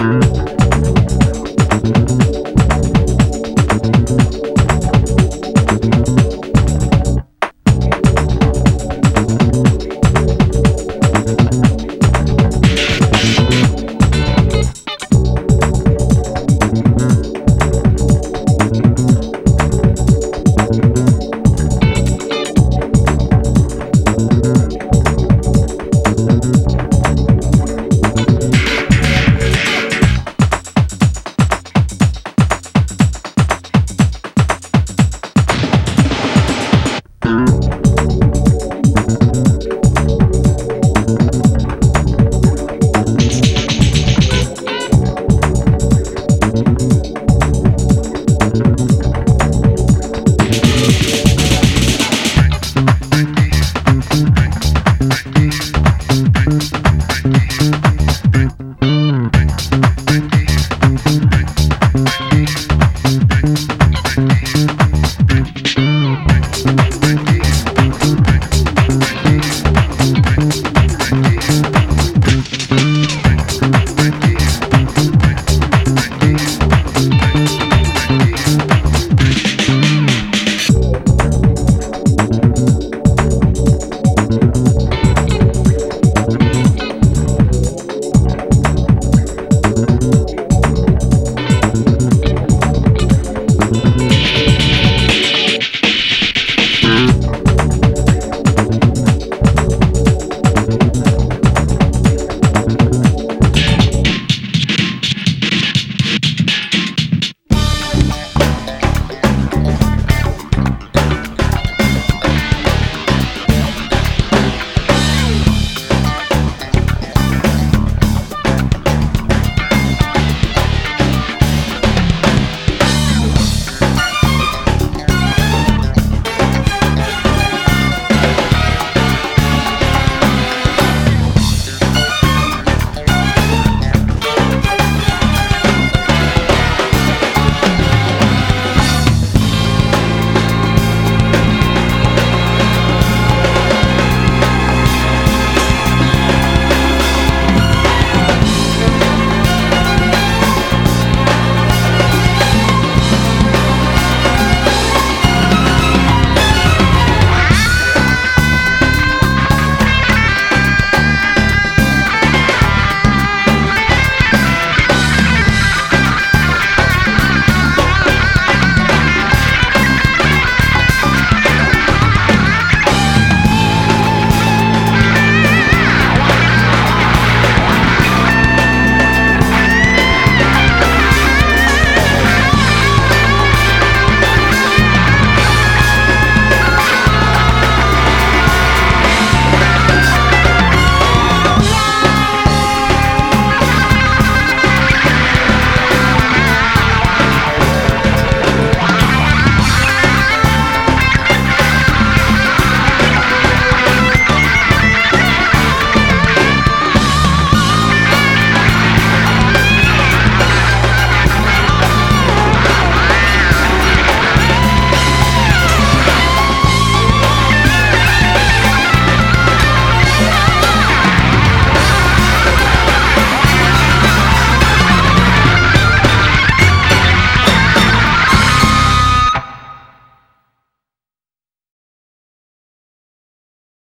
Mm-hmm.